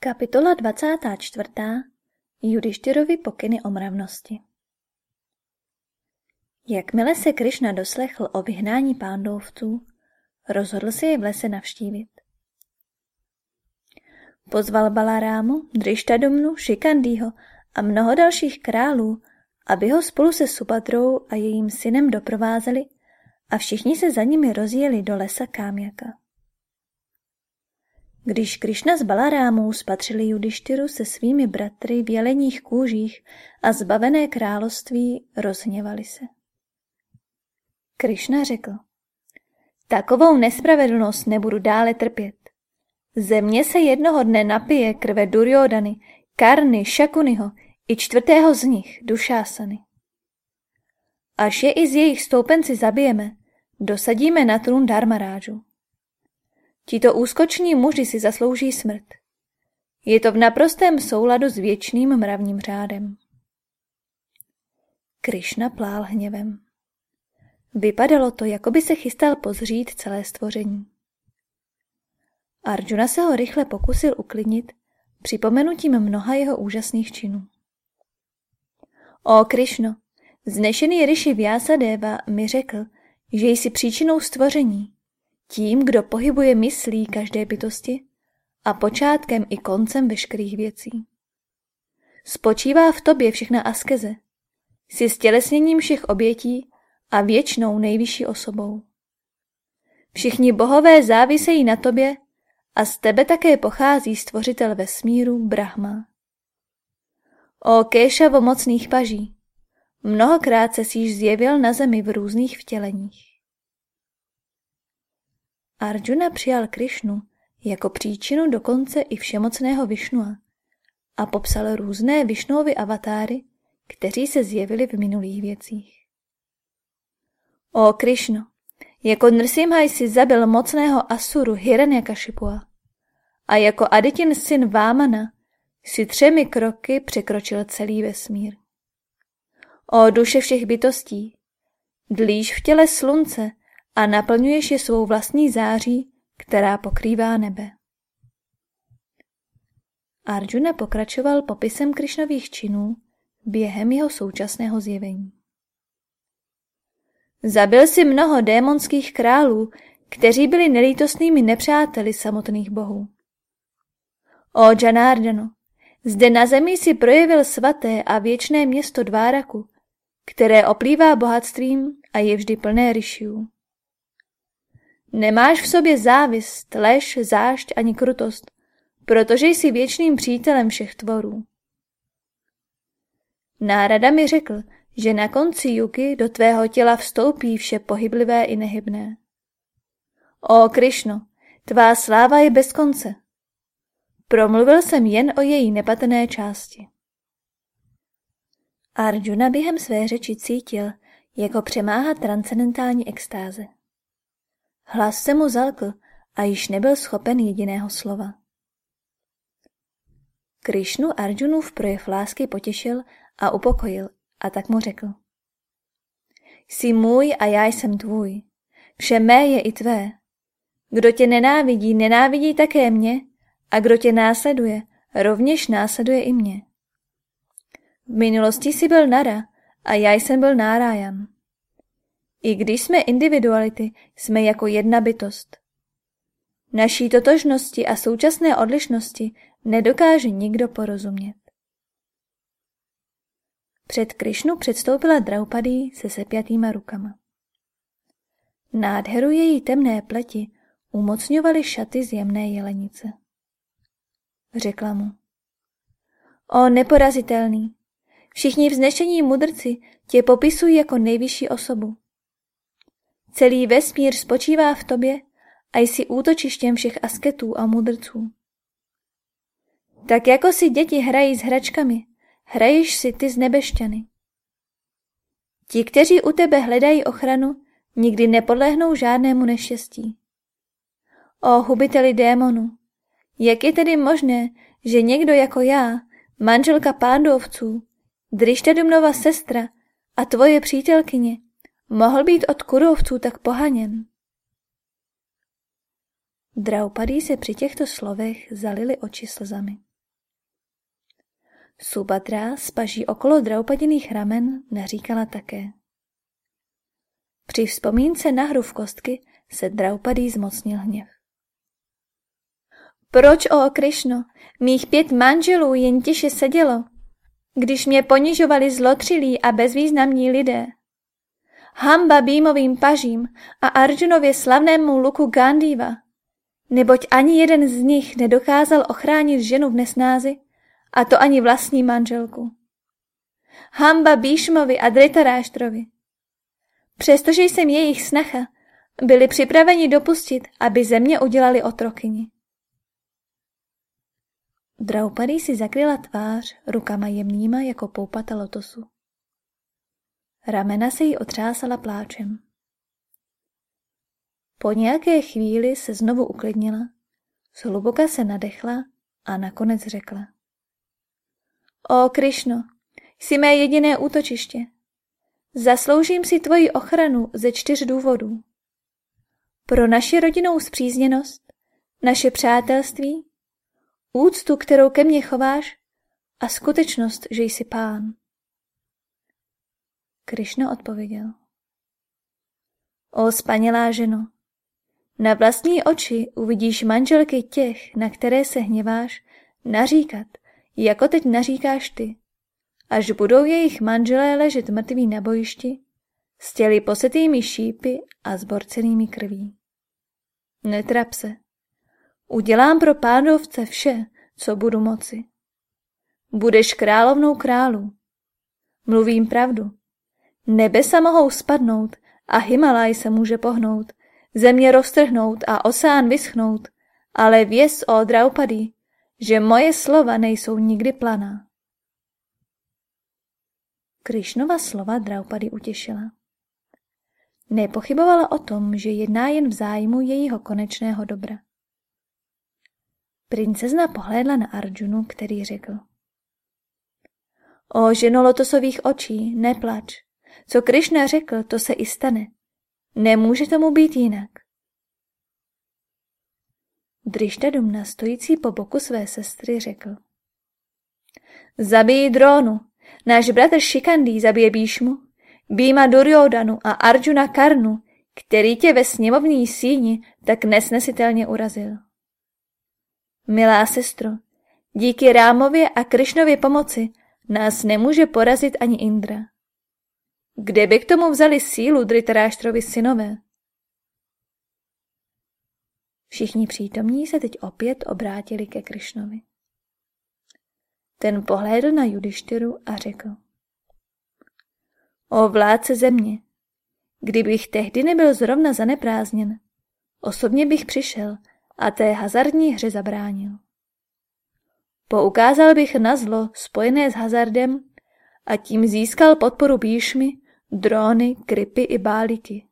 Kapitola 24. Judištyrovi pokyny o mravnosti Jakmile se Krišna doslechl o vyhnání pándovců, rozhodl se je v lese navštívit. Pozval Balarámu, Drištadumnu, Šikandýho a mnoho dalších králů, aby ho spolu se Subadrou a jejím synem doprovázeli a všichni se za nimi rozjeli do lesa Kámjaka. Když Krišna s Balarámou spatřili Judištyru se svými bratry v jeleních kůžích a zbavené království, rozhněvali se. Krišna řekl, takovou nespravedlnost nebudu dále trpět. Země se jednoho dne napije krve Duryodany, Karny, Šakuniho i čtvrtého z nich, Dušásany. Až je i z jejich stoupenci zabijeme, dosadíme na trůn Dharmarážu. Tito úskoční muži si zaslouží smrt. Je to v naprostém souladu s věčným mravním řádem. Krišna plál hněvem. Vypadalo to, jako by se chystal pozřít celé stvoření. Arjuna se ho rychle pokusil uklidnit připomenutím mnoha jeho úžasných činů. O Krišno, znešený Rishi Vyasadeva mi řekl, že jsi příčinou stvoření, tím, kdo pohybuje myslí každé bytosti a počátkem i koncem veškerých věcí. Spočívá v tobě všechna askeze. Jsi stělesněním všech obětí a věčnou nejvyšší osobou. Všichni bohové závisejí na tobě a z tebe také pochází stvořitel vesmíru Brahma. O Kéšavo mocných paží, mnohokrát se již zjevil na zemi v různých vtěleních. Arjuna přijal Krišnu jako příčinu dokonce i všemocného Višnua a popsal různé Višnuovy avatáry, kteří se zjevili v minulých věcích. O Krišno, jako Nrsimha jsi zabil mocného Asuru Hiranyakashipua a jako Aditin syn Vámana si třemi kroky překročil celý vesmír. O duše všech bytostí, dlíž v těle slunce a naplňuješ je svou vlastní září, která pokrývá nebe. Arjuna pokračoval popisem Krišnových činů během jeho současného zjevení. Zabil si mnoho démonských králů, kteří byli nelítostnými nepřáteli samotných bohů. O Janardano, zde na zemi si projevil svaté a věčné město Dváraku, které oplývá bohatstvím a je vždy plné ryšiů. Nemáš v sobě závist, lež, zášť ani krutost, protože jsi věčným přítelem všech tvorů. Nárada mi řekl, že na konci juky do tvého těla vstoupí vše pohyblivé i nehybné. O Krišno, tvá sláva je bez konce. Promluvil jsem jen o její nepatrné části. Arjuna během své řeči cítil, jako přemáhá transcendentální extáze. Hlas se mu zalkl a již nebyl schopen jediného slova. Krišnu Arjunův projev lásky potěšil a upokojil a tak mu řekl. Jsi můj a já jsem tvůj. Vše mé je i tvé. Kdo tě nenávidí, nenávidí také mě a kdo tě následuje, rovněž následuje i mě. V minulosti jsi byl Nara a já jsem byl Nárajan. I když jsme individuality, jsme jako jedna bytost. Naší totožnosti a současné odlišnosti nedokáže nikdo porozumět. Před Krišnu předstoupila Draupadý se sepjatýma rukama. Nádheru její temné pleti umocňovaly šaty z jemné jelenice. Řekla mu. O neporazitelný, všichni vznešení mudrci tě popisují jako nejvyšší osobu. Celý vesmír spočívá v tobě a jsi útočištěm všech asketů a mudrců. Tak jako si děti hrají s hračkami, hraješ si ty z nebešťany. Ti, kteří u tebe hledají ochranu, nikdy nepodlehnou žádnému neštěstí. O hubiteli démonů, jak je tedy možné, že někdo jako já, manželka pándovců, Drištadumnova sestra a tvoje přítelkyně, mohl být od kurovců tak pohaněn? Draupadý se při těchto slovech zalili oči slzami. Subatra s paží okolo draupadiných ramen naříkala také. Při vzpomínce na hru v kostky se Draupadý zmocnil hněv. Proč, o Krišno, mých pět manželů jen tiše sedělo, když mě ponižovali zlotřilí a bezvýznamní lidé? Hamba Bímovým pažím a Arjunově slavnému luku Gandhiva, neboť ani jeden z nich nedokázal ochránit ženu v nesnázi, a to ani vlastní manželku. Hamba Bíšmovi a Dritaráštrovi. Přestože jsem jejich snacha, byli připraveni dopustit, aby země udělali otrokyni. Draupadi si zakryla tvář rukama jemnýma jako poupata lotosu. Ramena se jí otřásala pláčem. Po nějaké chvíli se znovu uklidnila, zhluboka se nadechla a nakonec řekla. O Krišno, jsi mé jediné útočiště. Zasloužím si tvoji ochranu ze čtyř důvodů. Pro naši rodinnou zpřízněnost, naše přátelství, úctu, kterou ke mně chováš a skutečnost, že jsi pán. Krišna odpověděl. O spanělá ženo, na vlastní oči uvidíš manželky těch, na které se hněváš, naříkat, jako teď naříkáš ty, až budou jejich manželé ležet mrtví na bojišti, s těly posetými šípy a zborcenými krví. Netrap se. Udělám pro pádovce vše, co budu moci. Budeš královnou králu. Mluvím pravdu. Nebesa mohou spadnout a Himalaj se může pohnout, země roztrhnout a oceán vyschnout, ale věz o Draupadi, že moje slova nejsou nikdy planá. Krišnova slova Draupadi utěšila. Nepochybovala o tom, že jedná jen v zájmu jejího konečného dobra. Princezna pohlédla na Arjunu, který řekl. O ženo lotosových očí, neplač. Co Krišna řekl, to se i stane. Nemůže tomu být jinak. Drištadumna, stojící po boku své sestry, řekl. Zabij drónu. Náš bratr Šikandý zabije Bíšmu, Býma Duryodanu a Arjuna Karnu, který tě ve sněmovní síni tak nesnesitelně urazil. Milá sestro, díky Rámově a Krišnově pomoci nás nemůže porazit ani Indra. Kde by k tomu vzali sílu Dritaráštrovi synové? Všichni přítomní se teď opět obrátili ke Krišnovi. Ten pohlédl na Judištyru a řekl. O vládce země, kdybych tehdy nebyl zrovna zaneprázdněn, osobně bych přišel a té hazardní hře zabránil. Poukázal bych na zlo spojené s hazardem a tím získal podporu bíšmy, dróny, krypy i báliky.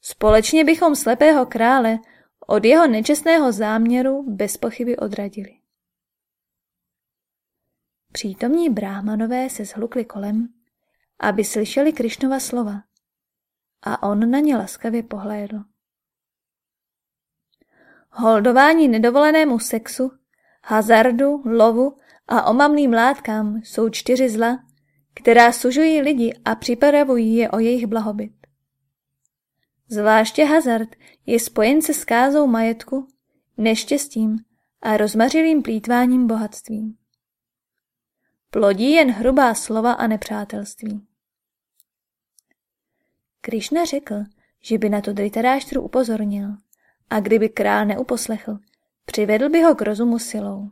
Společně bychom slepého krále od jeho nečestného záměru bez pochyby odradili. Přítomní bráhmanové se zhlukli kolem, aby slyšeli Krišnova slova a on na ně laskavě pohlédl. Holdování nedovolenému sexu, hazardu, lovu a omamným látkám jsou čtyři zla, která sužují lidi a připravují je o jejich blahobyt. Zvláště hazard je spojen se skázou majetku, neštěstím a rozmařilým plítváním bohatstvím. Plodí jen hrubá slova a nepřátelství. Krišna řekl, že by na to Dritaráštru upozornil a kdyby král neuposlechl, přivedl by ho k rozumu silou.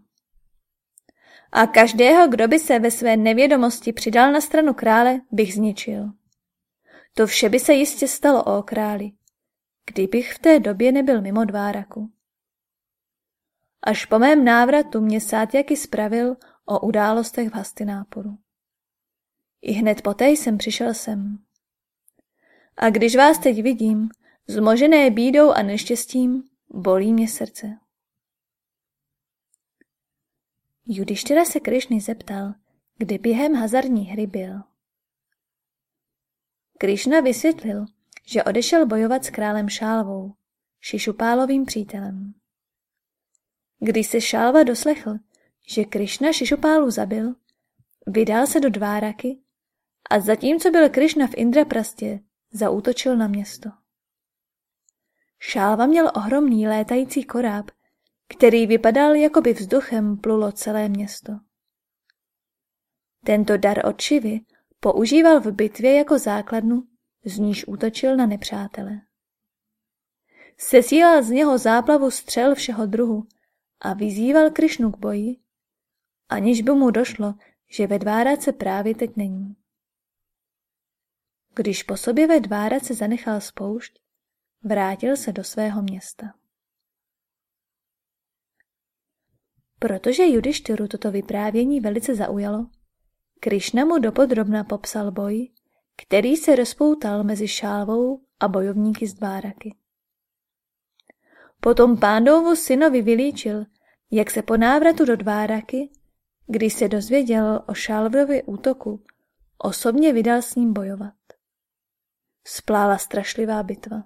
A každého, kdo by se ve své nevědomosti přidal na stranu krále, bych zničil. To vše by se jistě stalo o králi, kdybych v té době nebyl mimo dváraku. Až po mém návratu mě Sátjaky spravil o událostech v Hastináporu. I hned poté jsem přišel sem. A když vás teď vidím, zmožené bídou a neštěstím, bolí mě srdce. Judištěra se Krišny zeptal, kdy během hazardní hry byl. Krišna vysvětlil, že odešel bojovat s králem Šálvou, Šišupálovým přítelem. Když se Šálva doslechl, že Krišna Šišupálu zabil, vydal se do Dváraky a zatímco byl Krišna v Indraprastě, zaútočil na město. Šálva měl ohromný létající koráb, který vypadal, jako by vzduchem plulo celé město. Tento dar od Šivy používal v bitvě jako základnu, z níž útočil na nepřátele. Sesílal z něho záplavu střel všeho druhu a vyzýval Krišnu k boji, aniž by mu došlo, že ve Dvárace právě teď není. Když po sobě ve Dvárace zanechal spoušť, vrátil se do svého města. Protože Judištyru toto vyprávění velice zaujalo, Krišna mu dopodrobna popsal boj, který se rozpoutal mezi Šálvou a bojovníky z Dváraky. Potom pándovu synovi vylíčil, jak se po návratu do Dváraky, když se dozvěděl o Šálvově útoku, osobně vydal s ním bojovat. Splála strašlivá bitva.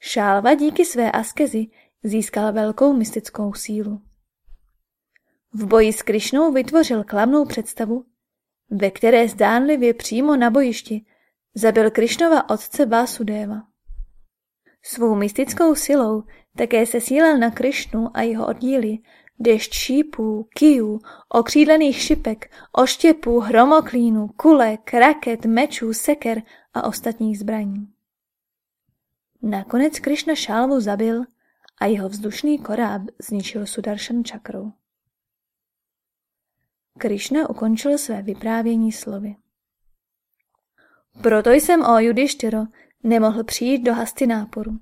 Šálva díky své askezi získal velkou mystickou sílu. V boji s Krišnou vytvořil klamnou představu, ve které zdánlivě přímo na bojišti zabil Krišnova otce Vásudéva. Svou mystickou silou také se sílel na Krišnu a jeho oddíly, dešť šípů, kijů, okřídlených šipek, oštěpů, hromoklínů, kulek, raket, mečů, seker a ostatních zbraní. Nakonec Krišna šálvu zabil a jeho vzdušný koráb zničil Sudaršan čakrou. Krišna ukončil své vyprávění slovy. Proto jsem o Judištyro nemohl přijít do hasty náporu.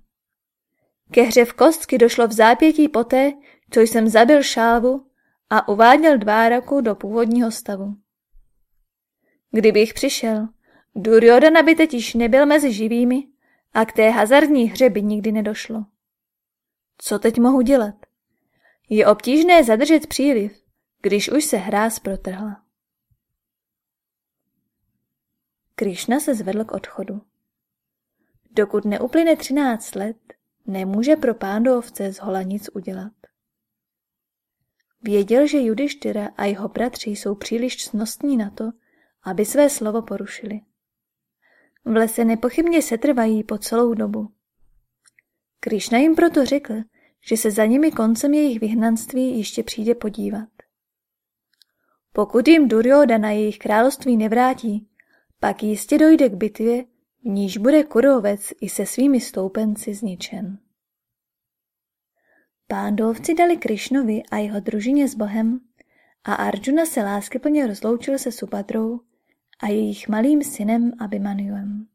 Ke hře v kostky došlo v zápětí poté, co jsem zabil šálvu a uváděl Dváraku do původního stavu. Kdybych přišel, Duryodhana by teď nebyl mezi živými a k té hazardní hře by nikdy nedošlo. Co teď mohu dělat? Je obtížné zadržet příliv, když už se hráz protrhla. Krišna se zvedl k odchodu. Dokud neuplyne třináct let, nemůže pro pándovce z hola nic udělat. Věděl, že Judištyra a jeho bratři jsou příliš cnostní na to, aby své slovo porušili. V lese nepochybně setrvají po celou dobu. Krišna jim proto řekl, že se za nimi koncem jejich vyhnanství ještě přijde podívat. Pokud jim na jejich království nevrátí, pak jistě dojde k bitvě, v níž bude kurovec i se svými stoupenci zničen. Pándovci dali Krišnovi a jeho družině s Bohem a Arjuna se láskyplně rozloučil se Subhadrou a jejich malým synem Abhimanjuem.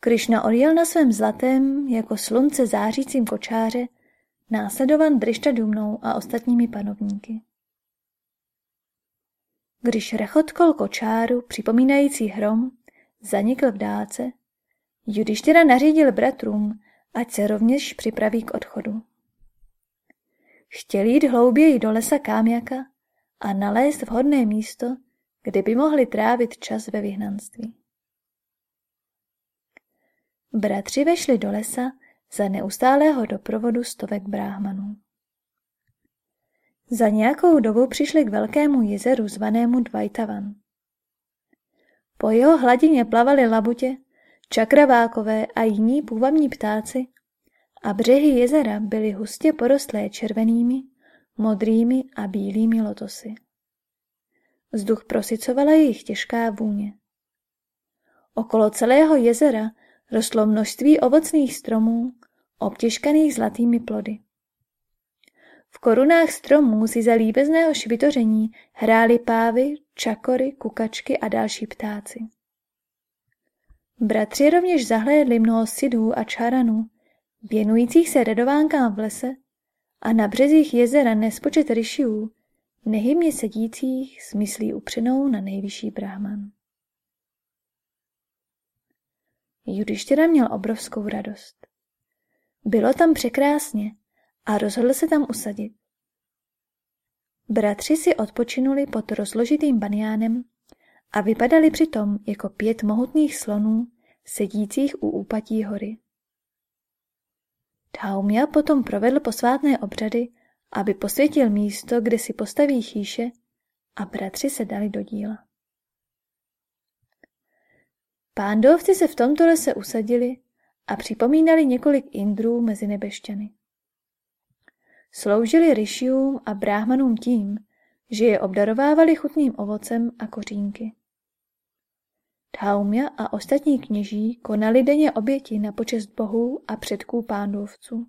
Krišna odjel na svém zlatém, jako slunce zářícím kočáře, následovan Dumnou a ostatními panovníky. Když rechotkol kočáru, připomínající hrom, zanikl v dálce, Judištěra nařídil bratrům, ať se rovněž připraví k odchodu. Chtěl jít hlouběji do lesa Kámjaka a nalézt vhodné místo, kde by mohli trávit čas ve vyhnanství. Bratři vešli do lesa za neustálého doprovodu stovek bráhmanů. Za nějakou dobu přišli k velkému jezeru zvanému Dvajtavan. Po jeho hladině plavali labutě, čakravákové a jiní půvabní ptáci a břehy jezera byly hustě porostlé červenými, modrými a bílými lotosy. Vzduch prosycovala jejich těžká vůně. Okolo celého jezera rostlo množství ovocných stromů, obtěžkaných zlatými plody. V korunách stromů si za líbezného švitoření hrály pávy, čakory, kukačky a další ptáci. Bratři rovněž zahlédli mnoho sidů a čaranů, věnujících se redovánkám v lese a na březích jezera nespočet ryšiů, nehybně sedících s myslí upřenou na nejvyšší brahman. Judištěra měl obrovskou radost. Bylo tam překrásně a rozhodl se tam usadit. Bratři si odpočinuli pod rozložitým baniánem a vypadali přitom jako pět mohutných slonů sedících u úpatí hory. Taumia potom provedl posvátné obřady aby posvětil místo, kde si postaví chýše a bratři se dali do díla. Pándovci se v tomto lese usadili a připomínali několik Indrů mezi nebešťany. Sloužili Rishiům a bráhmanům tím, že je obdarovávali chutným ovocem a kořínky. Dhaumya a ostatní kněží konali denně oběti na počest bohů a předků pándovců.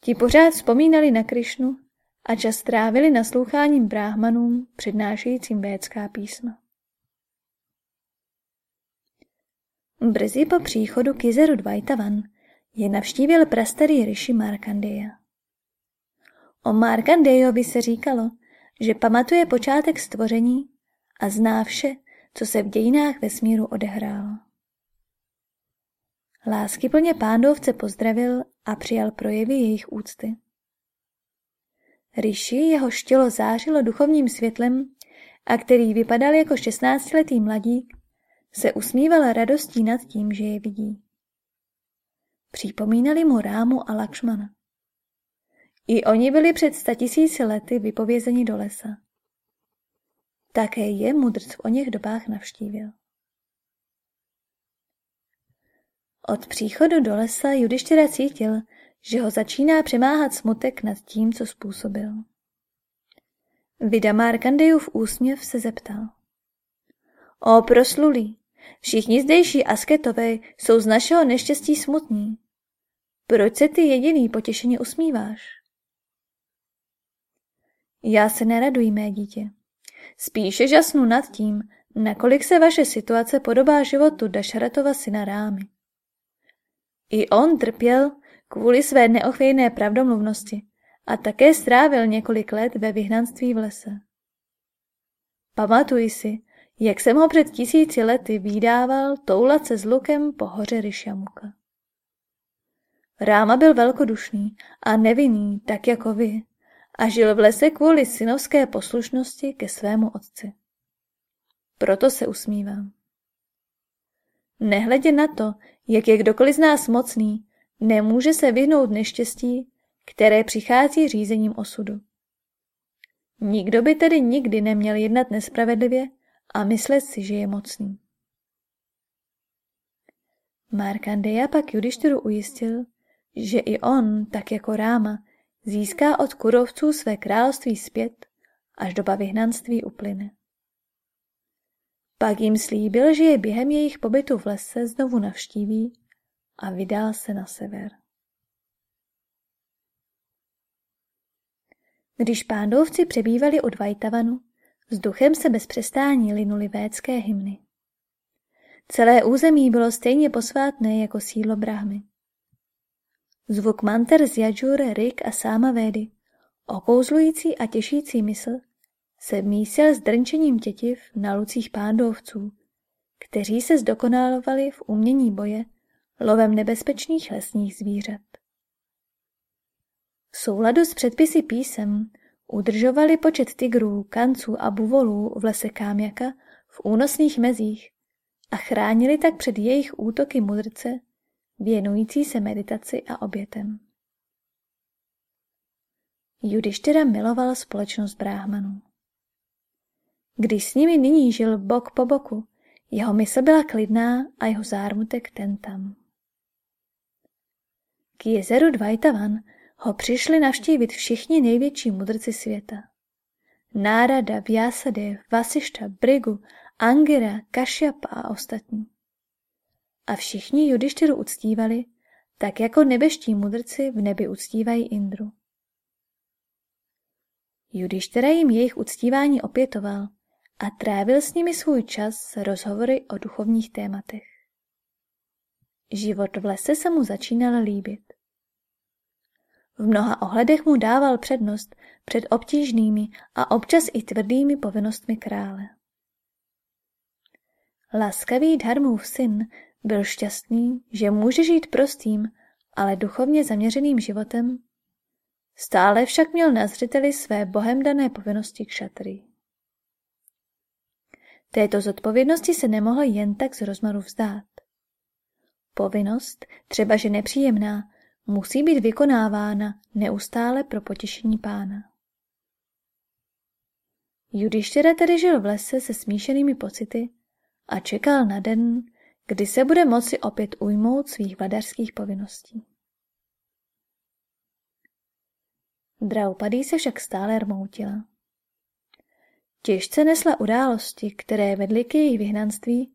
Ti pořád vzpomínali na Krišnu a čas trávili nasloucháním bráhmanům přednášejícím védská písma. Brzy po příchodu k jezeru Dvajtavan je navštívil prastarý Rishi Markandeya. O Markandeyovi se říkalo, že pamatuje počátek stvoření a zná vše, co se v dějinách vesmíru odehrálo. Láskyplně pándovce pozdravil a přijal projevy jejich úcty. Rishi jeho štělo zářilo duchovním světlem a který vypadal jako šestnáctiletý mladík, se usmíval radostí nad tím, že je vidí. Připomínali mu Rámu a Lakšmana. I oni byli před statisíci lety vypovězeni do lesa. Také je mudrc v oněch dobách navštívil. Od příchodu do lesa Judištěra cítil, že ho začíná přemáhat smutek nad tím, co způsobil. Vida Markandejův úsměv se zeptal. O proslulý, všichni zdejší asketové jsou z našeho neštěstí smutní. Proč se ty jediný potěšeně usmíváš? Já se neraduji, mé dítě. Spíše žasnu nad tím, nakolik se vaše situace podobá životu Dašaratova syna Rámy. I on trpěl kvůli své neochvějné pravdomluvnosti a také strávil několik let ve vyhnanství v lese. Pamatuji si, jak jsem ho před tisíci lety výdával toulat se s lukem po hoře Ryšamuka. Ráma byl velkodušný a nevinný, tak jako vy, a žil v lese kvůli synovské poslušnosti ke svému otci. Proto se usmívám. Nehledě na to, jak je kdokoliv z nás mocný, nemůže se vyhnout neštěstí, které přichází řízením osudu. Nikdo by tedy nikdy neměl jednat nespravedlivě a myslet si, že je mocný. Markandeya pak Judišturu ujistil, že i on, tak jako Ráma, získá od kurovců své království zpět, až doba vyhnanství uplyne. Pak jim slíbil, že je během jejich pobytu v lese znovu navštíví a vydal se na sever. Když pándovci přebývali od Vajtavanu, vzduchem se bez přestání linuli védské hymny. Celé území bylo stejně posvátné jako sídlo Brahmy. Zvuk manter z Jajur, Rik a Sáma Védy, okouzlující a těšící mysl, se mísil s drnčením tětiv na lucích pándovců, kteří se zdokonalovali v umění boje lovem nebezpečných lesních zvířat. V souladu s předpisy písem udržovali počet tigrů, kanců a buvolů v lese Kámjaka v únosných mezích a chránili tak před jejich útoky mudrce věnující se meditaci a obětem. Judištyra miloval společnost bráhmanů. Když s nimi nyní žil bok po boku, jeho mysl byla klidná a jeho zármutek ten tam. K jezeru Dvajtavan ho přišli navštívit všichni největší mudrci světa. Nárada, Vyasadev, Vasišta, Brigu, Angira, Kašyapa a ostatní. A všichni Judištyru uctívali, tak jako nebeští mudrci v nebi uctívají Indru. Judištyra jim jejich uctívání opětoval a trávil s nimi svůj čas rozhovory o duchovních tématech. Život v lese se mu začínal líbit. V mnoha ohledech mu dával přednost před obtížnými a občas i tvrdými povinnostmi krále. Laskavý Dharmův syn byl šťastný, že může žít prostým, ale duchovně zaměřeným životem. Stále však měl na zřeteli své bohem dané povinnosti k šatry. Této zodpovědnosti se nemohl jen tak z rozmaru vzdát. Povinnost, třeba že nepříjemná, musí být vykonávána neustále pro potěšení pána. Judištěra tedy žil v lese se smíšenými pocity a čekal na den, kdy se bude moci opět ujmout svých vladařských povinností. Draupadý se však stále rmoutila. Těžce nesla události, které vedly k její vyhnanství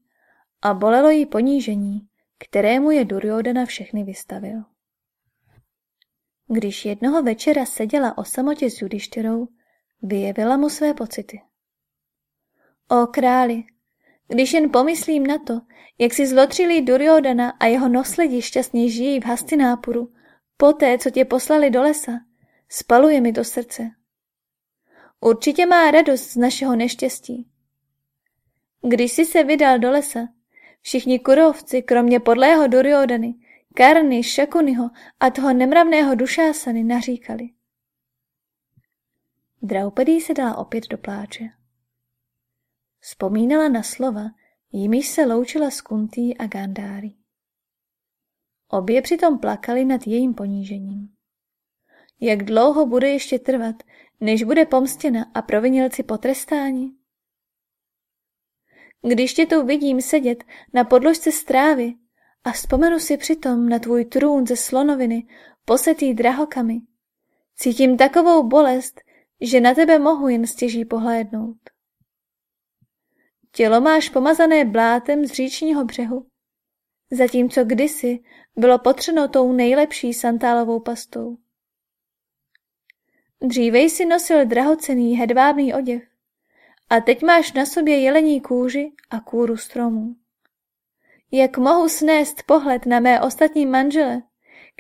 a bolelo jí ponížení, kterému je Duryodhana všechny vystavil. Když jednoho večera seděla o samotě s Judištyrou, vyjevila mu své pocity. O králi, když jen pomyslím na to, jak si zlotřilý Duryodhana a jeho nosledi šťastně žijí v Hastinápuru, poté, co tě poslali do lesa, spaluje mi to srdce. Určitě má radost z našeho neštěstí. Když jsi se vydal do lesa, všichni kurovci, kromě podlého Duryodany, Karny, Šakuniho a toho nemravného Dušásany naříkali. Draupadý se dala opět do pláče. Vzpomínala na slova, jimiž se loučila s Kuntý a Gandári. Obě přitom plakali nad jejím ponížením. Jak dlouho bude ještě trvat, než bude pomstěna a provinilci potrestáni? Když tě tu vidím sedět na podložce strávy a vzpomenu si přitom na tvůj trůn ze slonoviny, posetý drahokami, cítím takovou bolest, že na tebe mohu jen stěží pohlédnout. Tělo máš pomazané blátem z říčního břehu, zatímco kdysi bylo potřeno tou nejlepší santálovou pastou. Dříve jsi nosil drahocený hedvábný oděv a teď máš na sobě jelení kůži a kůru stromů. Jak mohu snést pohled na mé ostatní manžele,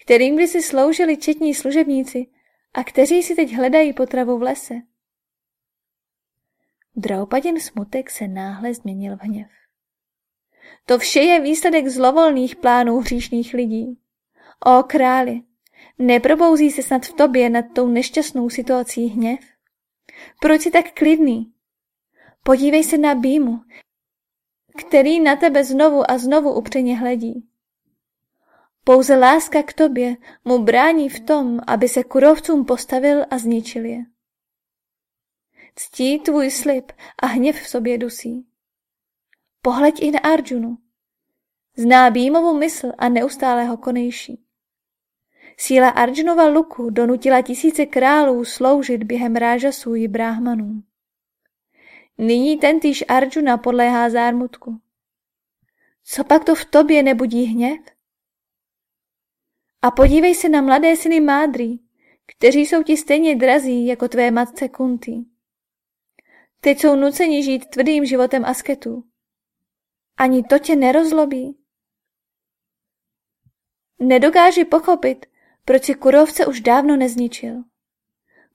kterým kdysi sloužili četní služebníci a kteří si teď hledají potravu v lese? Draupadin smutek se náhle změnil v hněv. To vše je výsledek zlovolných plánů hříšných lidí. O králi, neprobouzí se snad v tobě nad tou nešťastnou situací hněv? Proč jsi tak klidný? Podívej se na Bímu, který na tebe znovu a znovu upřeně hledí. Pouze láska k tobě mu brání v tom, aby se kurovcům postavil a zničil je. Ctí tvůj slib a hněv v sobě dusí. Pohleď i na Arjunu. Zná Bímovu mysl a neustále ho konejší. Síla Arjunova luku donutila tisíce králů sloužit během rážasů i bráhmanů. Nyní tentýž Arjuna podléhá zármutku. Co pak to v tobě nebudí hněv? A podívej se na mladé syny Mádry, kteří jsou ti stejně drazí jako tvé matce Kunty. Teď jsou nuceni žít tvrdým životem asketů. Ani to tě nerozlobí. Nedokáži pochopit, proč si kurovce už dávno nezničil.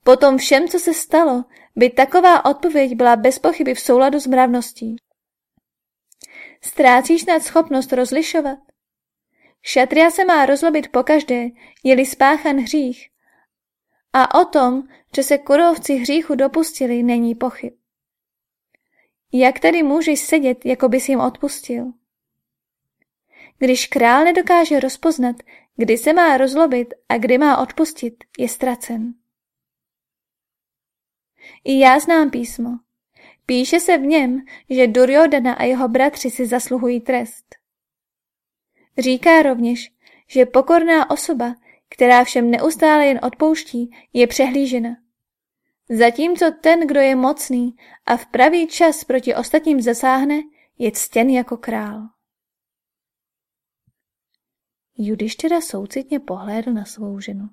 Po tom všem, co se stalo, by taková odpověď byla bez pochyby v souladu s mravností. Ztrácíš nad schopnost rozlišovat? Šatria se má rozlobit pokaždé, je-li spáchan hřích. A o tom, že se kurovci hříchu dopustili, není pochyb. Jak tedy můžeš sedět, jako bys jim odpustil? Když král nedokáže rozpoznat, kdy se má rozlobit a kdy má odpustit, je ztracen. I já znám písmo. Píše se v něm, že Duryodhana a jeho bratři si zasluhují trest. Říká rovněž, že pokorná osoba, která všem neustále jen odpouští, je přehlížena. Zatímco ten, kdo je mocný a v pravý čas proti ostatním zasáhne, je ctěn jako král. Judištěra soucitně pohlédl na svou ženu.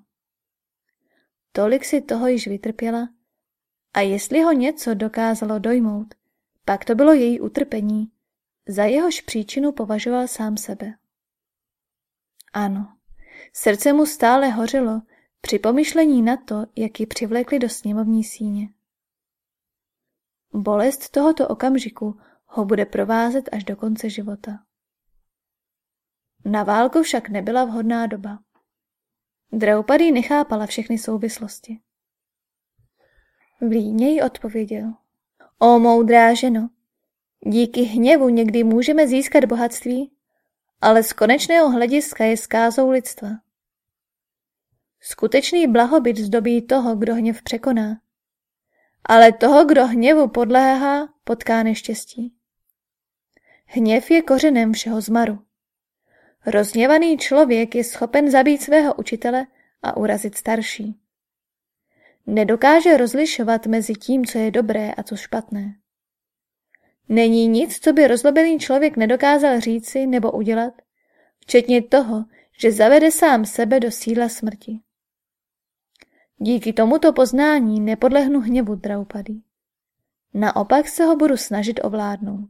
Tolik si toho již vytrpěla a jestli ho něco dokázalo dojmout, pak to bylo její utrpení, za jehož příčinu považoval sám sebe. Ano, srdce mu stále hořelo při pomyšlení na to, jak ji přivlekli do sněmovní síně. Bolest tohoto okamžiku ho bude provázet až do konce života. Na válku však nebyla vhodná doba. Draupadý nechápala všechny souvislosti. V líně jí odpověděl. O moudrá ženo, díky hněvu někdy můžeme získat bohatství, ale z konečného hlediska je zkázou lidstva. Skutečný blahobyt zdobí toho, kdo hněv překoná. Ale toho, kdo hněvu podléhá, potká neštěstí. Hněv je kořenem všeho zmaru. Rozněvaný člověk je schopen zabít svého učitele a urazit starší. Nedokáže rozlišovat mezi tím, co je dobré a co špatné. Není nic, co by rozlobený člověk nedokázal říci nebo udělat, včetně toho, že zavede sám sebe do síla smrti. Díky tomuto poznání nepodlehnu hněvu Draupady. Naopak se ho budu snažit ovládnout.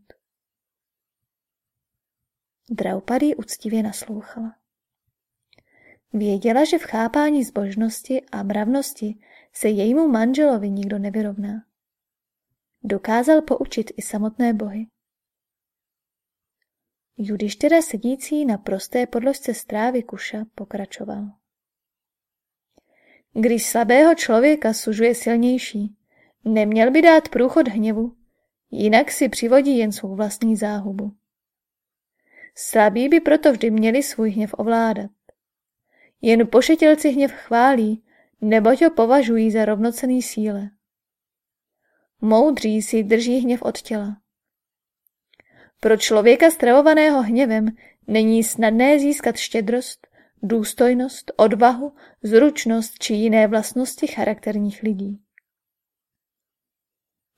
Draupady uctivě naslouchala. Věděla, že v chápání zbožnosti a mravnosti se jejímu manželovi nikdo nevyrovná. Dokázal poučit i samotné bohy. Judištěra sedící na prosté podložce strávy kuša pokračoval. Když slabého člověka sužuje silnější, neměl by dát průchod hněvu, jinak si přivodí jen svou vlastní záhubu. Slabí by proto vždy měli svůj hněv ovládat. Jen pošetilci hněv chválí, neboť ho považují za rovnocený síle. Moudří si drží hněv od těla. Pro člověka stravovaného hněvem není snadné získat štědrost, důstojnost, odvahu, zručnost či jiné vlastnosti charakterních lidí.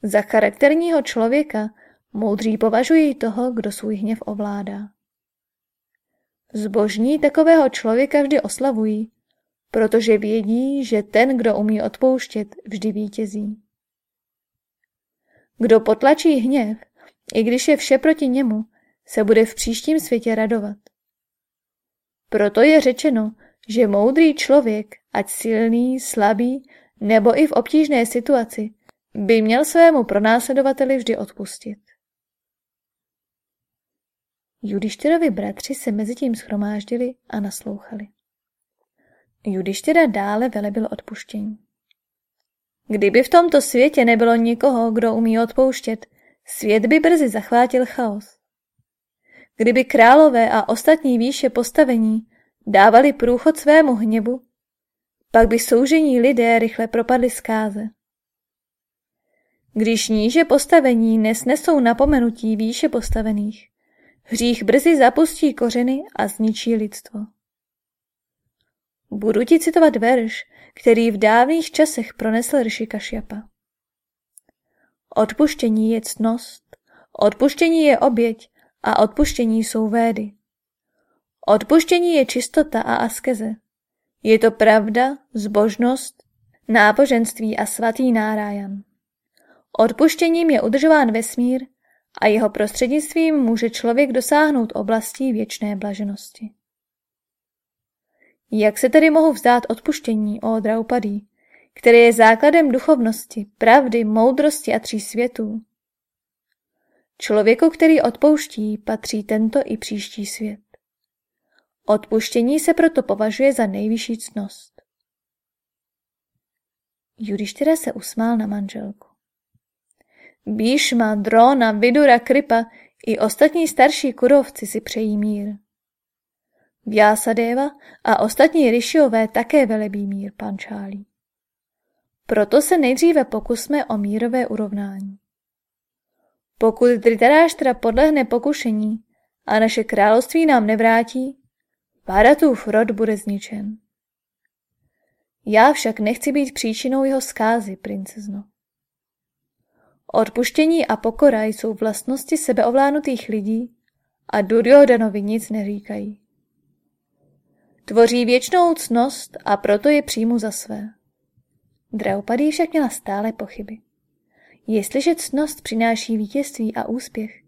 Za charakterního člověka moudří považují toho, kdo svůj hněv ovládá. Zbožní takového člověka vždy oslavují, protože vědí, že ten, kdo umí odpouštět, vždy vítězí. Kdo potlačí hněv, i když je vše proti němu, se bude v příštím světě radovat. Proto je řečeno, že moudrý člověk, ať silný, slabý, nebo i v obtížné situaci, by měl svému pronásledovateli vždy odpustit. Judištěrovi bratři se mezi tím schromáždili a naslouchali. Judištěra dále velebil odpuštění. Kdyby v tomto světě nebylo nikoho, kdo umí odpouštět, svět by brzy zachvátil chaos. Kdyby králové a ostatní výše postavení dávali průchod svému hněvu, pak by soužení lidé rychle propadli zkáze. Když níže postavení nesnesou napomenutí výše postavených, hřích brzy zapustí kořeny a zničí lidstvo. Budu ti citovat verš, který v dávných časech pronesl Rishikashyapa. Odpuštění je ctnost, odpuštění je oběť a odpuštění jsou védy. Odpuštění je čistota a askeze. Je to pravda, zbožnost, náboženství a svatý nárajan. Odpuštěním je udržován vesmír a jeho prostřednictvím může člověk dosáhnout oblastí věčné blaženosti. Jak se tedy mohu vzdát odpuštění, o Draupadý, které je základem duchovnosti, pravdy, moudrosti a tří světů? Člověku, který odpouští, patří tento i příští svět. Odpuštění se proto považuje za nejvyšší ctnost. Judištěra se usmál na manželku. Bíšma, Drona, Vidura, Kripa i ostatní starší kurovci si přejí mír. Vyasadeva a ostatní ryšiové také velebí mír pančálí. Proto se nejdříve pokusme o mírové urovnání. Pokud Dritaráštra podlehne pokušení a naše království nám nevrátí, Bharatův rod bude zničen. Já však nechci být příčinou jeho zkázy, princezno. Odpuštění a pokora jsou vlastnosti sebeovlánutých lidí a Duryodanovi nic neříkají. Tvoří věčnou cnost a proto je přijmu za své. Draupadi však měla stále pochyby. Jestliže cnost přináší vítězství a úspěch,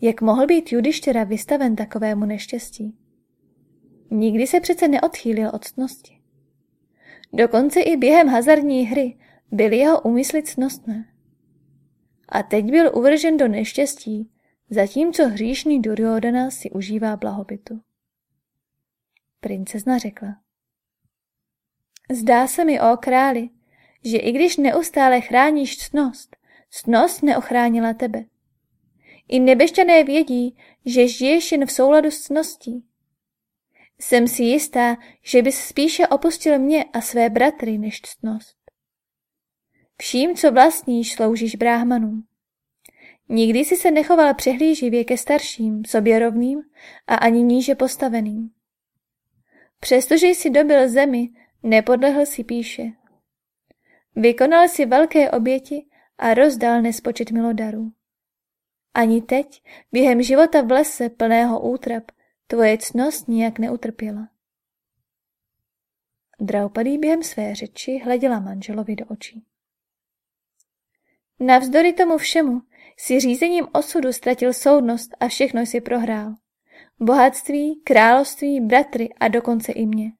jak mohl být Judištěra vystaven takovému neštěstí? Nikdy se přece neodchýlil od cnosti. Dokonce i během hazardní hry byly jeho úmysly cnostné. A teď byl uvržen do neštěstí, zatímco hříšný Duryodhana si užívá blahobytu. Princezna řekla. Zdá se mi, o králi, že i když neustále chráníš ctnost, ctnost neochránila tebe. I nebešťané vědí, že žiješ jen v souladu s cností. Jsem si jistá, že bys spíše opustil mě a své bratry než ctnost. Vším, co vlastníš, sloužíš bráhmanům. Nikdy jsi se nechoval přehlíživě ke starším, sobě rovným a ani níže postaveným. Přestože jsi dobil zemi, nepodlehl si píše. Vykonal si velké oběti a rozdal nespočet milodarů. Ani teď, během života v lese plného útrap, tvoje cnost nijak neutrpěla. Draupadý během své řeči hleděla manželovi do očí. Navzdory tomu všemu si řízením osudu ztratil soudnost a všechno si prohrál. Bohatství, království, bratry a dokonce i mě.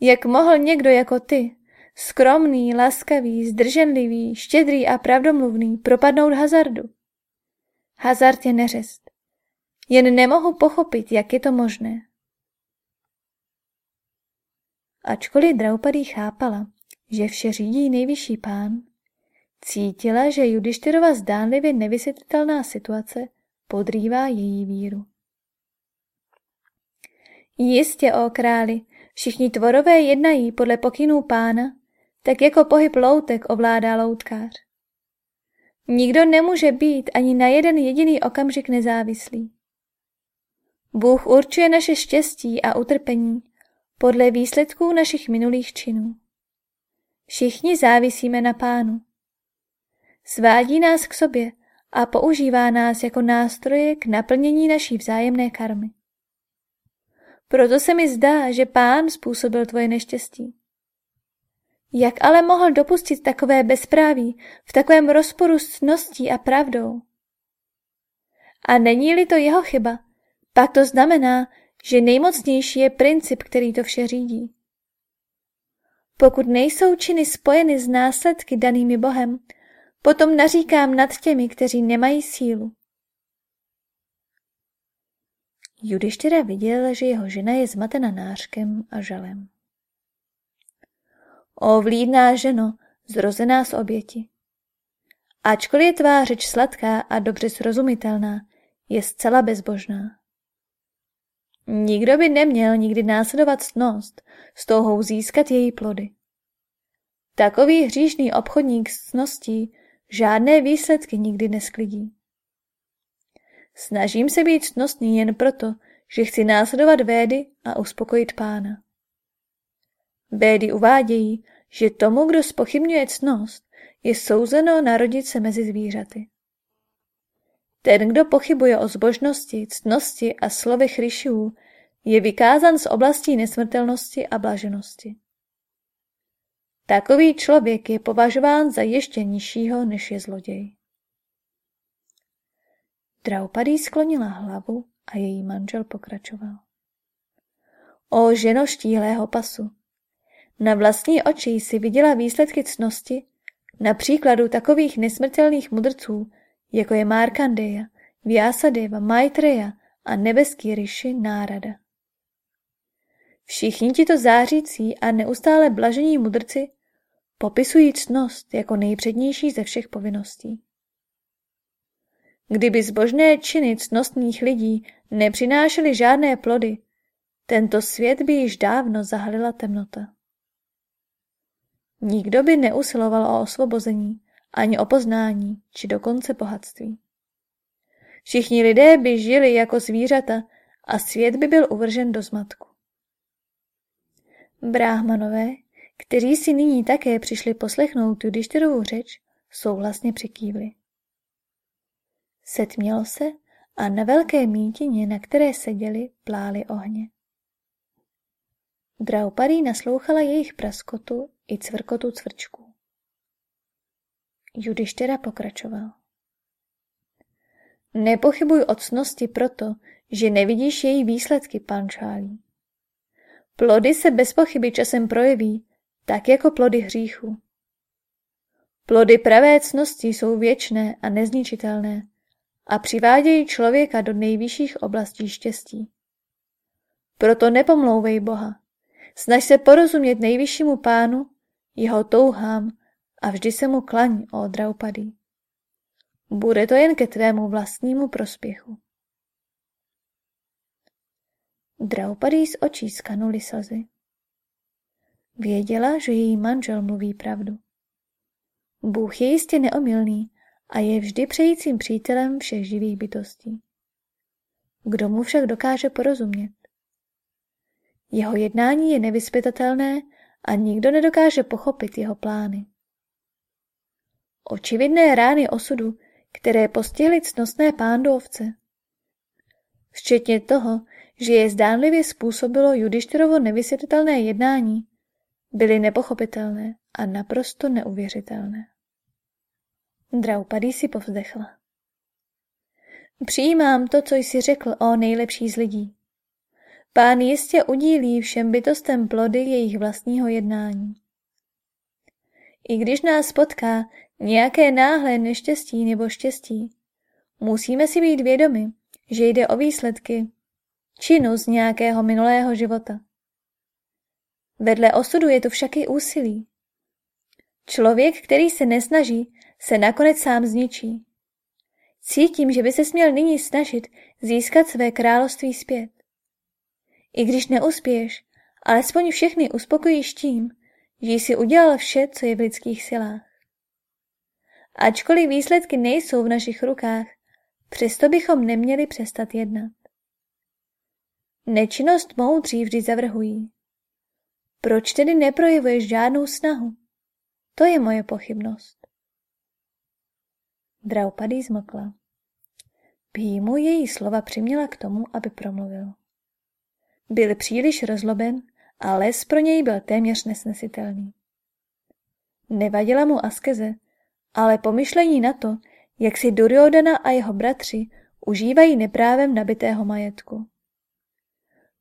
Jak mohl někdo jako ty, skromný, laskavý, zdrženlivý, štědrý a pravdomluvný, propadnout hazardu? Hazard je neřest. Jen nemohu pochopit, jak je to možné. Ačkoliv Draupadý chápala, že vše řídí nejvyšší pán, cítila, že Judištyrova zdánlivě nevysvětlitelná situace podrývá její víru. Jistě, o králi, všichni tvorové jednají podle pokynů pána, tak jako pohyb loutek ovládá loutkář. Nikdo nemůže být ani na jeden jediný okamžik nezávislý. Bůh určuje naše štěstí a utrpení podle výsledků našich minulých činů. Všichni závisíme na pánu. Svádí nás k sobě a používá nás jako nástroje k naplnění naší vzájemné karmy. Proto se mi zdá, že pán způsobil tvoje neštěstí. Jak ale mohl dopustit takové bezpráví v takovém rozporu s cností a pravdou? A není-li to jeho chyba, pak to znamená, že nejmocnější je princip, který to vše řídí. Pokud nejsou činy spojeny s následky danými Bohem, potom naříkám nad těmi, kteří nemají sílu. Judištěra viděl, že jeho žena je zmatena nářkem a žalem. O vlídná ženo, zrozená z oběti. Ačkoliv je tvá řeč sladká a dobře srozumitelná, je zcela bezbožná. Nikdo by neměl nikdy následovat snost s touhou získat její plody. Takový hříšný obchodník s cností žádné výsledky nikdy nesklidí. Snažím se být cnostný jen proto, že chci následovat védy a uspokojit pána. Védy uvádějí, že tomu, kdo spochybňuje cnost, je souzeno narodit se mezi zvířaty. Ten, kdo pochybuje o zbožnosti, ctnosti a slovech ryšiů, je vykázan z oblastí nesmrtelnosti a blaženosti. Takový člověk je považován za ještě nižšího, než je zloděj. Draupadý sklonila hlavu a její manžel pokračoval. O ženo štíhlého pasu, na vlastní oči si viděla výsledky cnosti na příkladu takových nesmrtelných mudrců, jako je Markandeya, Vyasadeva, Maitreya a nebeský ryši Nárada. Všichni tito zářící a neustále blažení mudrci popisují ctnost jako nejpřednější ze všech povinností. Kdyby zbožné činy cnostných lidí nepřinášely žádné plody, tento svět by již dávno zahalila temnota. Nikdo by neusiloval o osvobození, ani o poznání, či dokonce bohatství. Všichni lidé by žili jako zvířata a svět by byl uvržen do zmatku. Bráhmanové, kteří si nyní také přišli poslechnout Judištyrovu řeč, souhlasně přikývli. Setmělo se a na velké mítině, na které seděli, plály ohně. Draupadý naslouchala jejich praskotu i cvrkotu cvrčků. Judištěra pokračoval. Nepochybuj o cnosti proto, že nevidíš její výsledky, pančálí. Plody se bez pochyby časem projeví, tak jako plody hříchu. Plody pravé cnosti jsou věčné a nezničitelné a přivádějí člověka do nejvyšších oblastí štěstí. Proto nepomlouvej Boha. Snaž se porozumět nejvyššímu pánu, jeho touhám a vždy se mu klaň, o Draupadý. Bude to jen ke tvému vlastnímu prospěchu. Draupadi z očí skanuli slzy. Věděla, že její manžel mluví pravdu. Bůh je jistě neomylný a je vždy přejícím přítelem všech živých bytostí. Kdo mu však dokáže porozumět? Jeho jednání je nevyspytatelné a nikdo nedokáže pochopit jeho plány. Očividné rány osudu, které postihly cnostné pándovce, včetně toho, že je zdánlivě způsobilo Judištyrovo nevysvětlitelné jednání, byly nepochopitelné a naprosto neuvěřitelné. Draupadi si povzdechla. Přijímám to, co jsi řekl o nejlepší z lidí. Pán jistě udílí všem bytostem plody jejich vlastního jednání. I když nás potká nějaké náhlé neštěstí nebo štěstí, musíme si být vědomi, že jde o výsledky činu z nějakého minulého života. Vedle osudu je tu však i úsilí. Člověk, který se nesnaží, se nakonec sám zničí. Cítím, že by se směl nyní snažit získat své království zpět. I když neuspěješ, alespoň všechny uspokojíš tím, že jsi udělal vše, co je v lidských silách. Ačkoliv výsledky nejsou v našich rukách, přesto bychom neměli přestat jednat. Nečinnost moudří vždy zavrhují. Proč tedy neprojevuješ žádnou snahu? To je moje pochybnost. Draupadi zmokla. Pímu její slova přiměla k tomu, aby promluvil. Byl příliš rozloben a les pro něj byl téměř nesnesitelný. Nevadila mu askeze, ale pomyšlení na to, jak si Duryodana a jeho bratři užívají neprávem nabitého majetku.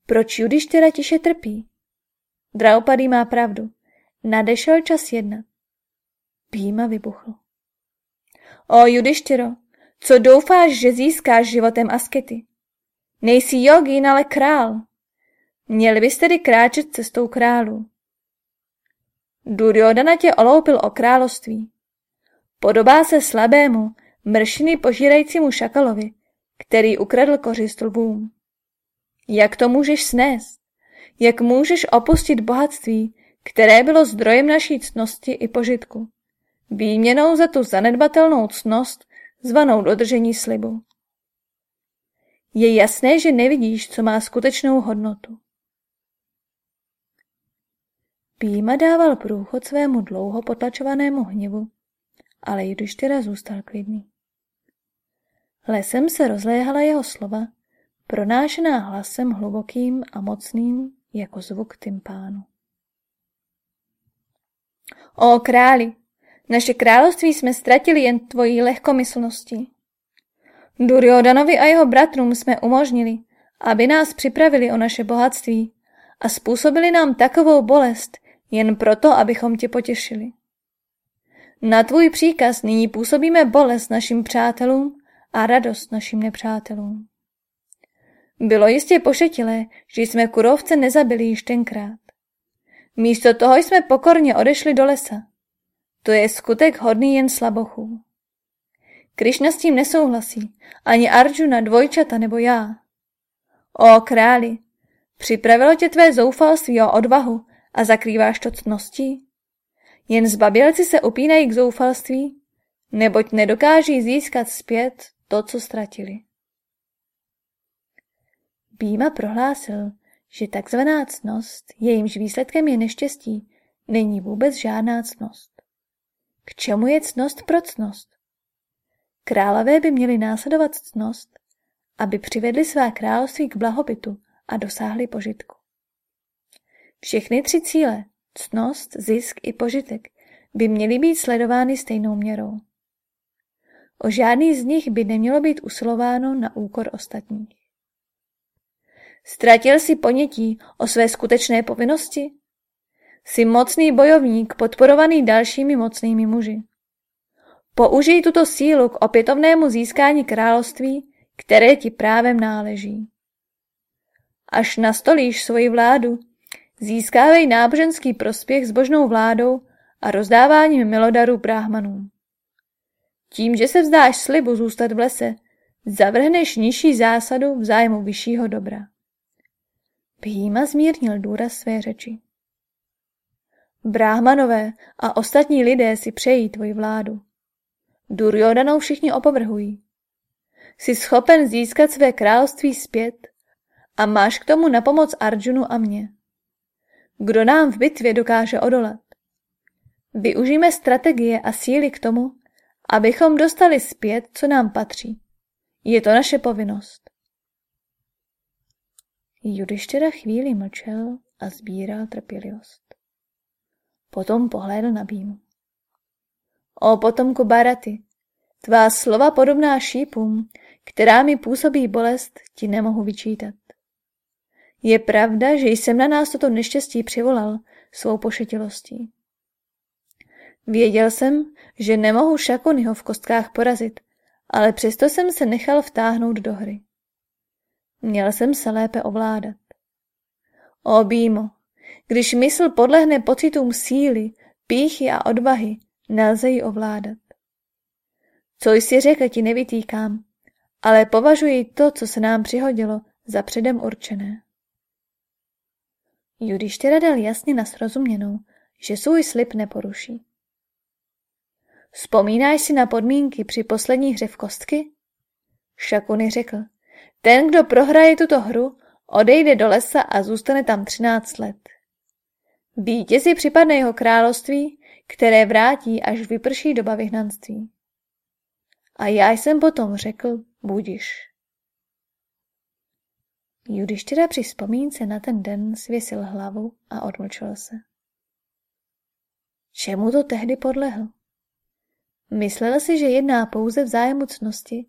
Proč Judištěra tiše trpí? Draupadi má pravdu. Nadešel čas jednat. Píma vybuchl. O Judištěro, co doufáš, že získáš životem askety? Nejsi jogín, ale král. Měli bys tedy kráčet cestou králu. Duryodhana tě oloupil o království. Podobá se slabému, mršiny požírajícímu šakalovi, který ukradl kořist lvům. Jak to můžeš snést? Jak můžeš opustit bohatství, které bylo zdrojem naší cnosti i požitku? Výměnou za tu zanedbatelnou cnost, zvanou dodržení slibu. Je jasné, že nevidíš, co má skutečnou hodnotu. Píma dával průchod svému dlouho potlačovanému hněvu, ale Judištyra zůstal klidný. Lesem se rozléhala jeho slova, pronášená hlasem hlubokým a mocným jako zvuk tympánu. O králi, naše království jsme ztratili jen tvojí lehkomyslností. Duryodanovi a jeho bratrům jsme umožnili, aby nás připravili o naše bohatství a způsobili nám takovou bolest, jen proto, abychom tě potěšili. Na tvůj příkaz nyní působíme bolest našim přátelům a radost našim nepřátelům. Bylo jistě pošetilé, že jsme kurovce nezabili již tenkrát. Místo toho jsme pokorně odešli do lesa. To je skutek hodný jen slabochů. Krišna s tím nesouhlasí, ani Arjuna, dvojčata nebo já. O králi, připravilo tě tvé zoufalství o odvahu a zakrýváš to ctností? Jen zbabělci se upínají k zoufalství, neboť nedokáží získat zpět to, co ztratili. Býma prohlásil, že takzvaná cnost, jejímž výsledkem je neštěstí, není vůbec žádná cnost. K čemu je cnost pro cnost? Králové by měli následovat ctnost, aby přivedli svá království k blahobytu a dosáhli požitku. Všechny tři cíle, ctnost, zisk i požitek, by měly být sledovány stejnou měrou. O žádný z nich by nemělo být usilováno na úkor ostatních. Ztratil si ponětí o své skutečné povinnosti? Jsi mocný bojovník, podporovaný dalšími mocnými muži. Použij tuto sílu k opětovnému získání království, které ti právem náleží. Až nastolíš svoji vládu, získávej náboženský prospěch s božnou vládou a rozdáváním milodarů bráhmanům. Tím, že se vzdáš slibu zůstat v lese, zavrhneš nižší zásadu v zájmu vyššího dobra. Bhýma zmírnil důraz své řeči. Bráhmanové a ostatní lidé si přejí tvoji vládu. Duryodanou všichni opovrhují. Jsi schopen získat své království zpět a máš k tomu na pomoc Arjunu a mě. Kdo nám v bitvě dokáže odolat? Využijeme strategie a síly k tomu, abychom dostali zpět, co nám patří. Je to naše povinnost. Judištěra chvíli mlčel a sbíral trpělivost. Potom pohlédl na Bímu. O potomku Baraty, tvá slova podobná šípům, která mi působí bolest, ti nemohu vyčítat. Je pravda, že jsem na nás toto neštěstí přivolal svou pošetilostí. Věděl jsem, že nemohu Šakonyho v kostkách porazit, ale přesto jsem se nechal vtáhnout do hry. Měl jsem se lépe ovládat. O Bímo, když mysl podlehne pocitům síly, píchy a odvahy, nelze ji ovládat. Co jsi řekl, ti nevytýkám, ale považuji to, co se nám přihodilo, za předem určené. Judištěra dal jasně na srozuměnou, že svůj slib neporuší. Vzpomínáš si na podmínky při poslední hře v kostky? Šakuny řekl, ten, kdo prohraje tuto hru, odejde do lesa a zůstane tam třináct let. Vítězi připadne jeho království, které vrátí, až vyprší doba vyhnanství. A já jsem potom řekl, budiš. Judištěra při vzpomínce na ten den svěsil hlavu a odmlčel se. Čemu to tehdy podlehl? Myslel si, že jedná pouze v zájmu cnosti,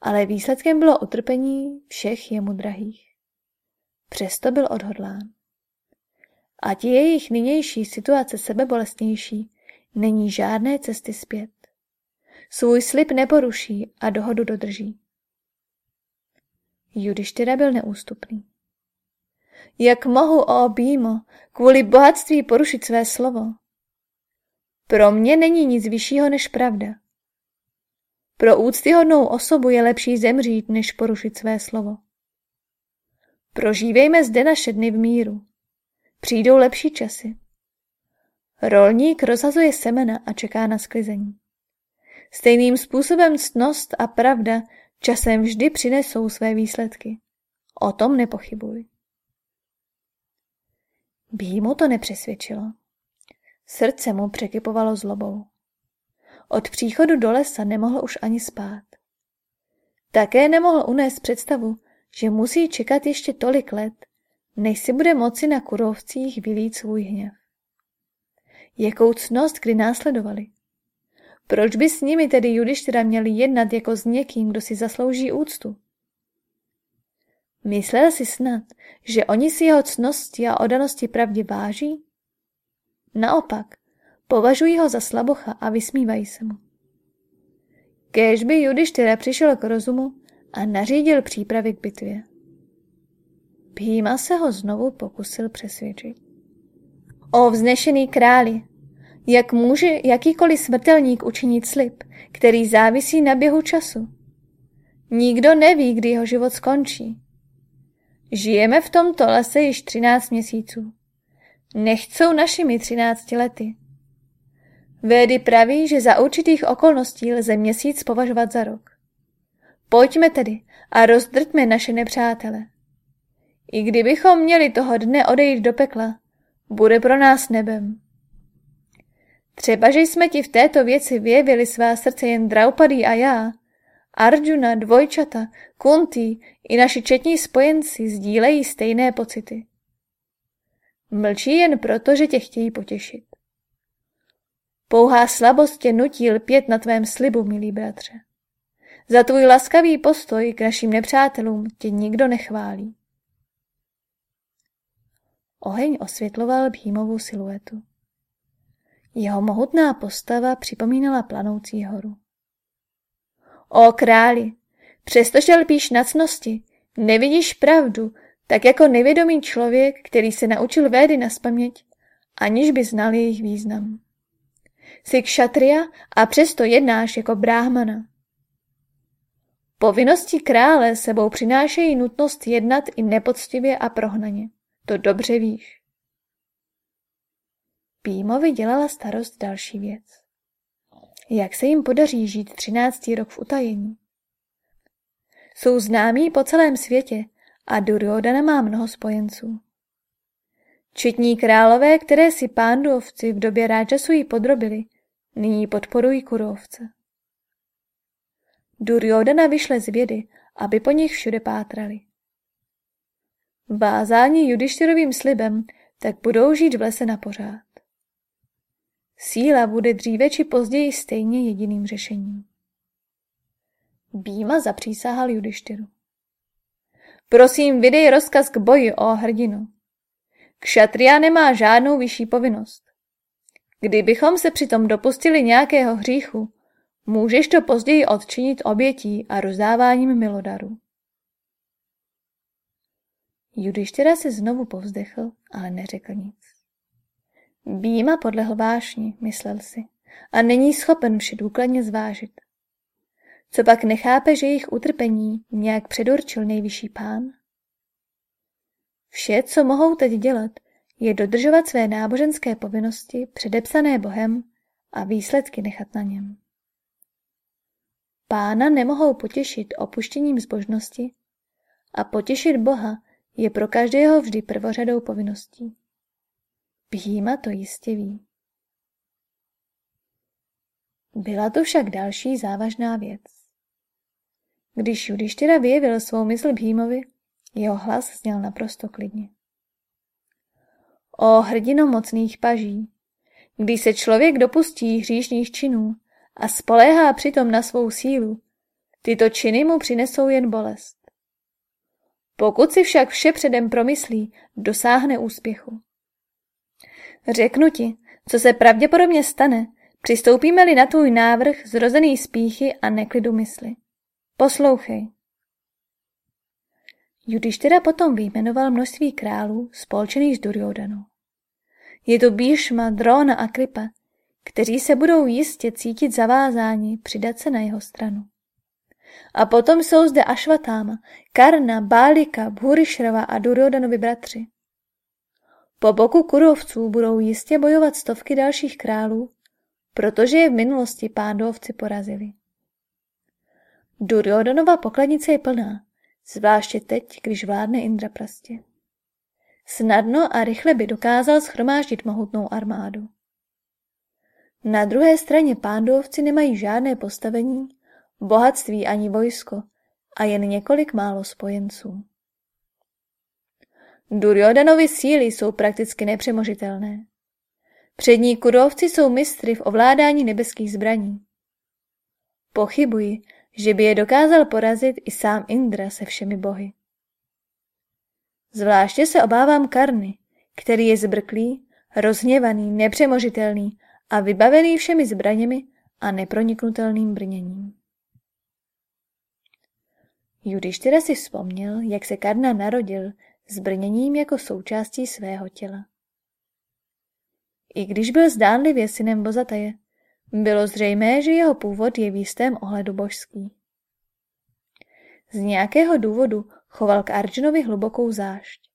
ale výsledkem bylo utrpení všech jemu drahých. Přesto byl odhodlán. Ať je jejich nynější situace sebebolestnější, není žádné cesty zpět. Svůj slib neporuší a dohodu dodrží. Judištyra byl neústupný. Jak mohu, o Bímo, kvůli bohatství porušit své slovo? Pro mě není nic vyššího než pravda. Pro úctyhodnou osobu je lepší zemřít, než porušit své slovo. Prožívejme zde naše dny v míru. Přijdou lepší časy. Rolník rozhazuje semena a čeká na sklizení. Stejným způsobem ctnost a pravda časem vždy přinesou své výsledky. O tom nepochybuj. Bímu to nepřesvědčilo. Srdce mu překypovalo zlobou. Od příchodu do lesa nemohl už ani spát. Také nemohl unést představu, že musí čekat ještě tolik let, než si bude moci na kurovcích vylít svůj hněv. Jakou cnost kdy následovali. Proč by s nimi tedy Judištyra měli jednat jako s někým, kdo si zaslouží úctu? Myslel si snad, že oni si jeho cnosti a odanosti pravdě váží? Naopak, považují ho za slabocha a vysmívají se mu. Kéž by Judištyra přišel k rozumu a nařídil přípravy k bitvě. Píma se ho znovu pokusil přesvědčit. O vznešený králi, jak může jakýkoliv smrtelník učinit slib, který závisí na běhu času? Nikdo neví, kdy jeho život skončí. Žijeme v tomto lese již třináct měsíců. Nechcou našimi třinácti lety. Védy praví, že za určitých okolností lze měsíc považovat za rok. Pojďme tedy a rozdrťme naše nepřátele. I kdybychom měli toho dne odejít do pekla, bude pro nás nebem. Třeba, že jsme ti v této věci vyjevili svá srdce jen Draupadý a já, Arjuna, dvojčata, Kunti i naši četní spojenci sdílejí stejné pocity. Mlčí jen proto, že tě chtějí potěšit. Pouhá slabost tě nutí lpět na tvém slibu, milý bratře. Za tvůj laskavý postoj k našim nepřátelům tě nikdo nechválí. Oheň osvětloval Bhímovou siluetu. Jeho mohutná postava připomínala planoucí horu. O králi, přestože lpíš na cnosti, nevidíš pravdu, tak jako nevědomý člověk, který se naučil védy na spaměť, aniž by znal jejich význam. Jsi kšatria a přesto jednáš jako bráhmana. Povinnosti krále sebou přinášejí nutnost jednat i nepoctivě a prohnaně. To dobře víš. Pímovi dělala starost další věc. Jak se jim podaří žít třináctý rok v utajení? Jsou známí po celém světě a Duryodhana má mnoho spojenců. Četní králové, které si pándovci v době Ráčasují podrobili, nyní podporují kurovce. Duryodhana vyšle z vědy, aby po nich všude pátrali. Vázáni judištyrovým slibem tak budou žít v lese na pořád. Síla bude dříve či později stejně jediným řešením. Býma zapřísahal Judištyru. Prosím, vydej rozkaz k boji, o hrdinu. Kšatria nemá žádnou vyšší povinnost. Kdybychom se přitom dopustili nějakého hříchu, můžeš to později odčinit obětí a rozdáváním milodaru. Judištěra se znovu povzdechl, ale neřekl nic. Býma podlehl vášni, myslel si, a není schopen vše důkladně zvážit. Co pak nechápe, že jejich utrpení nějak předurčil nejvyšší pán? Vše, co mohou teď dělat, je dodržovat své náboženské povinnosti předepsané Bohem a výsledky nechat na něm. Pána nemohou potěšit opuštěním zbožnosti a potěšit Boha je pro každého vždy prvořadou povinností. Bhýma to jistě ví. Byla to však další závažná věc. Když Judištyra vyjevil svou mysl Bhýmovi, jeho hlas zněl naprosto klidně. O hrdino mocných paží, když se člověk dopustí hříšných činů a spoléhá přitom na svou sílu, tyto činy mu přinesou jen bolest. Pokud si však vše předem promyslí, dosáhne úspěchu. Řeknu ti, co se pravděpodobně stane, přistoupíme-li na tvůj návrh zrozený spíchy a neklidu mysli. Poslouchej. Judištyra potom vyjmenoval množství králů spolčených s Duryodanou. Je to Bíšma, Drona a Kripa, kteří se budou jistě cítit zavázáni přidat se na jeho stranu. A potom jsou zde Ašvatáma, Karna, Bálika, Bhurišrava a Duryodanovi bratři. Po boku kurovců budou jistě bojovat stovky dalších králů, protože je v minulosti pándovci porazili. Duryodanova pokladnice je plná, zvláště teď, když vládne Indraprastě. Snadno a rychle by dokázal schromáždit mohutnou armádu. Na druhé straně pándovci nemají žádné postavení, bohatství ani vojsko a jen několik málo spojenců. Duryodanovi síly jsou prakticky nepřemožitelné. Přední kurovci jsou mistry v ovládání nebeských zbraní. Pochybuji, že by je dokázal porazit i sám Indra se všemi bohy. Zvláště se obávám Karny, který je zbrklý, rozhněvaný, nepřemožitelný a vybavený všemi zbraněmi a neproniknutelným brněním. Judištyra si vzpomněl, jak se Karna narodil s brněním jako součástí svého těla. I když byl zdánlivě synem Bozataje, bylo zřejmé, že jeho původ je v jistém ohledu božský. Z nějakého důvodu choval k Arjunovi hlubokou zášť.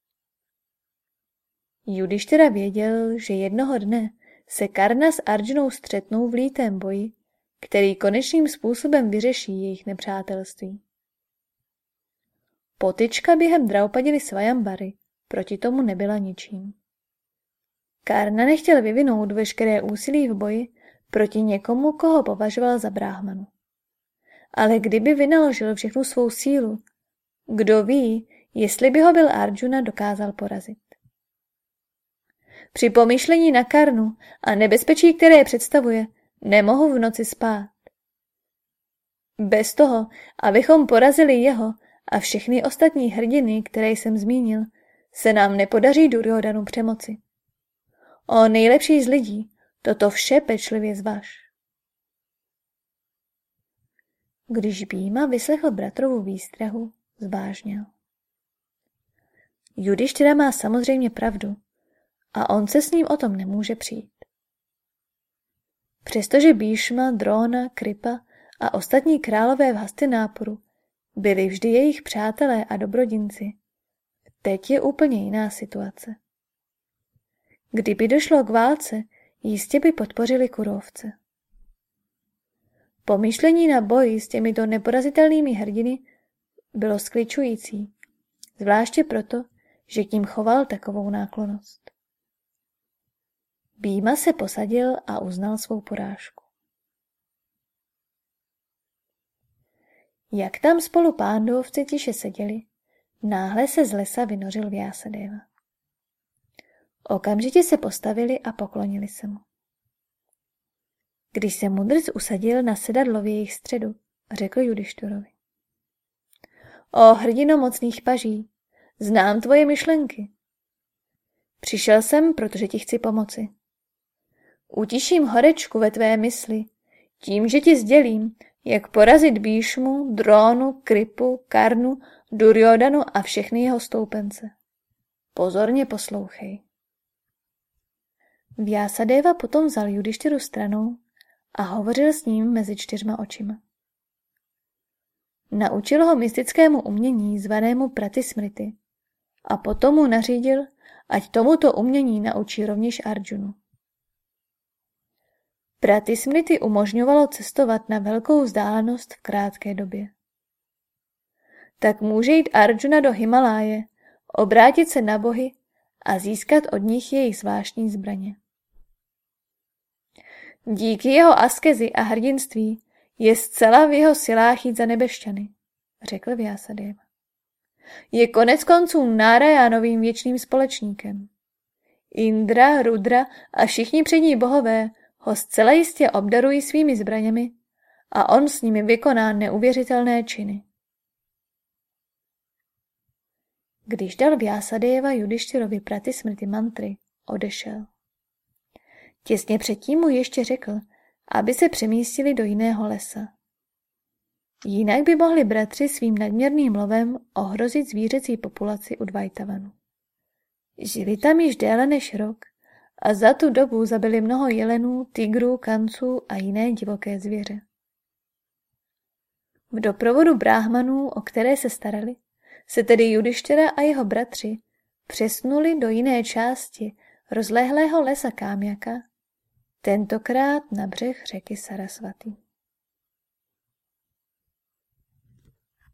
Judištyra věděl, že jednoho dne se Karna s Arjunou střetnou v lítém boji, který konečným způsobem vyřeší jejich nepřátelství. Potyčka během Draupadily Svajambary proti tomu nebyla ničím. Karna nechtěl vyvinout veškeré úsilí v boji proti někomu, koho považoval za bráhmanu. Ale kdyby vynaložil všechnu svou sílu, kdo ví, jestli by ho byl Arjuna dokázal porazit. Při pomyšlení na Karnu a nebezpečí, které představuje, nemohu v noci spát. Bez toho, abychom porazili jeho a všechny ostatní hrdiny, které jsem zmínil, se nám nepodaří Duryodanu přemoci. O nejlepší z lidí, toto vše pečlivě zvaž. Když Býma vyslechl bratrovu výstrahu, zvážněl. Judištěra má samozřejmě pravdu a on se s ním o tom nemůže přijít. Přestože Bíšma, Drona, Kripa a ostatní králové v Hastináporu byli vždy jejich přátelé a dobrodinci, teď je úplně jiná situace. Kdyby došlo k válce, jistě by podpořili kurovce. Pomyšlení na boj s těmito neporazitelnými hrdiny bylo skličující, zvláště proto, že tím choval takovou náklonost. Býma se posadil a uznal svou porážku. Jak tam spolu pándovci tiše seděli, náhle se z lesa vynořil Vyasadeva. Okamžitě se postavili a poklonili se mu. Když se mudrc usadil na sedadlo v jejich středu, řekl Judištorovi. O hrdino mocných paží, znám tvoje myšlenky. Přišel jsem, protože ti chci pomoci. Utiším horečku ve tvé mysli, tím, že ti sdělím, jak porazit Bíšmu, Drónu, Kripu, Karnu, Duryodanu a všechny jeho stoupence. Pozorně poslouchej. Vyasadeva potom vzal Judištyru stranou a hovořil s ním mezi čtyřma očima. Naučil ho mystickému umění zvanému pratismrity a potom mu nařídil, ať tomuto umění naučí rovněž Arjunu. Pratismrity umožňovalo cestovat na velkou vzdálenost v krátké době. Tak může jít Arjuna do Himaláje, obrátit se na bohy a získat od nich jejich zvláštní zbraně. Díky jeho askezi a hrdinství je zcela v jeho silách jít za nebešťany, řekl Vyasadeva. Je konec konců Nárajánovým věčným společníkem. Indra, Rudra a všichni přední bohové ho zcela jistě obdarují svými zbraněmi a on s nimi vykoná neuvěřitelné činy. Když dal Vyasadeva Judištyrovi praty smrti mantry, odešel. Těsně předtím mu ještě řekl, aby se přemístili do jiného lesa. Jinak by mohli bratři svým nadměrným lovem ohrozit zvířecí populaci u Dvajtavanu. Žili tam již déle než rok a za tu dobu zabili mnoho jelenů, tigrů, kanců a jiné divoké zvěře. V doprovodu bráhmanů, o které se starali, se tedy Judištěra a jeho bratři přesnuli do jiné části rozlehlého lesa Kámjaka tentokrát na břeh řeky Sarasvatý.